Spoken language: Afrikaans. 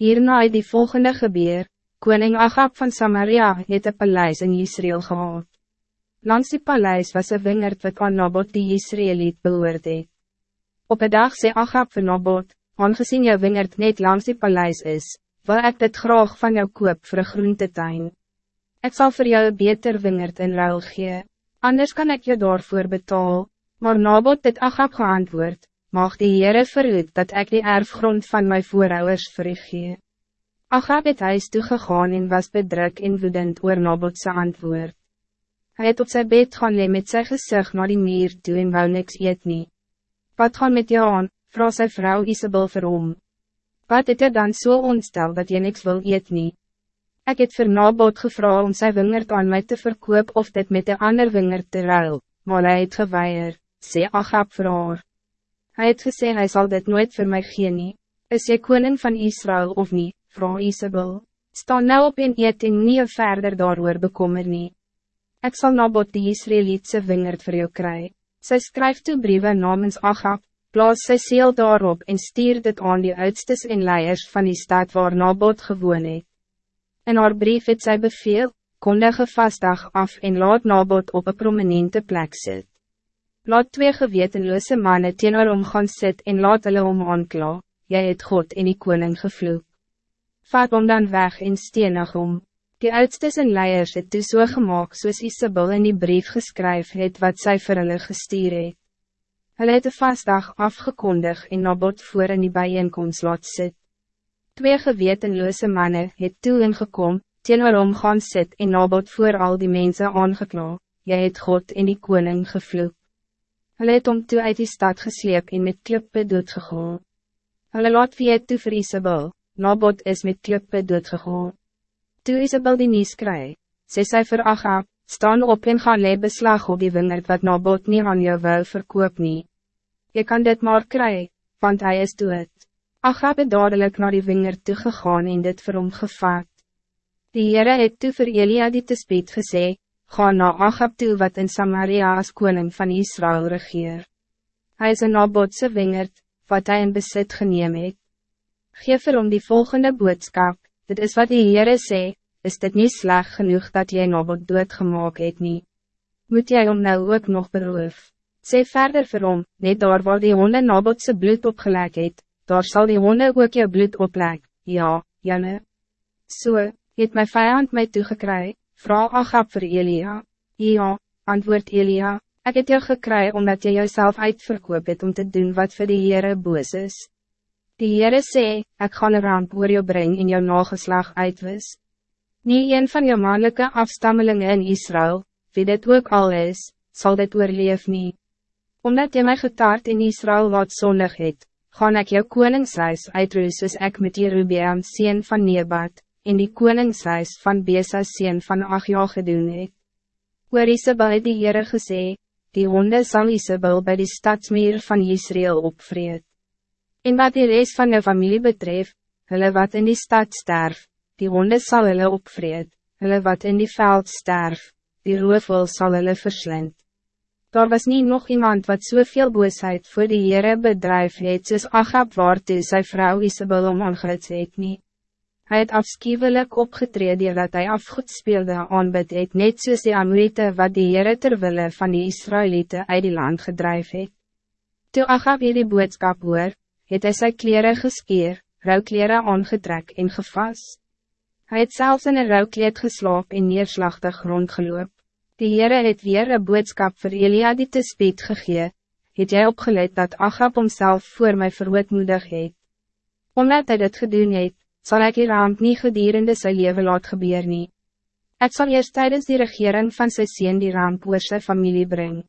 Hierna het die volgende gebeur, koning Agab van Samaria het een paleis in Israël gehad. Langs die paleis was een wingerd wat aan Nabot die Israëliet behoort het. Op een dag sê Agab vir Nabot, aangezien jou wingerd net langs die paleis is, wil ik dit graag van jou koop voor een groentetuin. Ik zal voor jou een beter wingerd in ruil gee, anders kan ik je daarvoor betaal, maar Nabot het Agab geantwoord, mag die Heere verhoed dat ik die erfgrond van mijn voorouders vir u gee. Agab het huis toegegaan en was bedruk en woedend oor Nabotse antwoord. Hij het op zijn bed gaan lee met zijn gezicht naar die meer toe en wou niks eet nie. Wat gaan met jou aan, vraag sy vrou Isabel vir hom. Wat het je dan zo so ontstel dat je niks wil eet nie? Ik het vir Nabot gevra om sy wingerd aan mij te verkoop of dit met de ander wingerd te ruil, maar hy het geweier, sê Agab vir haar. Hy het gesê hy sal dit nooit voor mij gee nie. Is jy koning van Israël of niet? Vrouw Isabel. Sta nou op en eet en nie verder daarover bekommer nie. Ek sal nabot die Israëlietse wingerd voor jou kry. Sy skryf toe briewe namens Agab, plaas sy seel daarop en stuur dit aan die oudstes en leiers van die stad waar Nabot gewoon het. In haar brief het sy beveel, kondige vastdag af en laat Nabot op een prominente plek sit. Laat twee gewetenloze mannen teenoor om gaan sit en laat hulle om aankla, jy het God en die koning gevloek. Vat om dan weg en stenig om. Die oudstes en leiers het toe so gemaakt soos Isabel in die brief geskryf het wat sy vir hulle gestuur het. Hulle het de vastdag afgekondig en Nabot voor in die bijeenkomst laat sit. Twee gewetenloze mannen het toe ingekom, teenoor hom gaan sit en Nabot voor al die mensen aangekla, jy het God en die koning gevloek. Hulle het om toe uit die stad gesleep en met klippe doodgegaan. Hulle laat het toe vir Isabel, Nabot is met klippe doodgegaan. Toe Isabel die nies kry, sê sy vir Achab, staan op en gaan le beslag op die wingerd wat Nabot niet aan jou wil verkoop nie. Je kan dit maar kry, want hij is dood. Achab het dadelijk naar die vinger toegegaan en dit vir hom gevat. Die Heere het toe vir Elia die te speed gesê, ga na Achab toe wat in Samaria as koning van Israël regeer. Hij is een nabotse wingerd, wat hij in besit geneem het. Geef vir hom die volgende boodskap, dit is wat die Heere sê, is dit niet sleg genoeg dat jy nabot doodgemaak het nie. Moet jy om nou ook nog beroof? Sê verder vir hom, net daar waar die honde nabotse bloed opgelek het, daar zal die honde ook jou bloed oplek, ja, Janne. So, het my vijand my toegekry, vraag Agab vir Elia, ja, antwoord Elia, ik het jou gekry omdat jy jouself uitverkoop het om te doen wat voor die Heere boos is. Die Heere sê, ek gaan een ramp oor jou breng en jou nageslag uitwis. Nie een van jou mannelijke afstammelingen in Israël, wie dit ook al is, zal dit oorleef niet omdat jy my getaard in Israël wat zondig het, gaan ek jou koningshuis uitroes soos ek met Jerubiam sien van Nebat, en die koningshuis van Besa sien van Achja gedoen het. Oor Isabel het die Heere gesê, die honde sal Isabel by die stadsmeer van Israël opvreed. En wat die rest van jou familie betreft, hulle wat in die stad sterf, die honde sal hulle opvreed, hulle wat in die veld sterf, die roofwil sal hulle verslind. Daar was niet nog iemand wat zoveel so boosheid voor de Heere bedrijf het soos Agab waartoe sy vrou Isabel om aangerits het nie. Hy het afskiewelijk opgetreden dat hij afgoed speelde aanbid het net soos die Amorite wat die Heere terwille van die Israëlieten uit die land gedrijf het. Toe Agab hier die boodskap hoor, het hy sy kleren geskeer, rouwkleren aangetrek en gevas. Hij het zelfs in een rouwkleed geslaap en neerslachtig rondgeloop. Die Heere het weer een boodskap voor Elia die te speed gegee, het jy opgeleid dat Achab homself voor my verhoedmoedig het. Omdat hy dit gedoen het, sal ek die ramp nie gedurende sy leven laat gebeur nie. Ek sal eerst tijdens die regering van sy sien die ramp oor sy familie brengen.